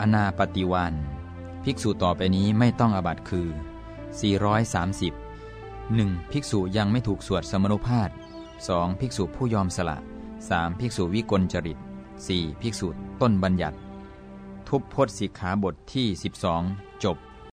อนาปฏิวันภิกษุต่อไปนี้ไม่ต้องอบัตคือ 430 1. ภิกษุยังไม่ถูกสวดสมนุภาพ 2. ภิกษุผู้ยอมสละ 3. ภิกษุวิกลจริต 4. ภิกษุต้นบัญญัติ ทุบพจน์สิกขาบทที่ 12 จบ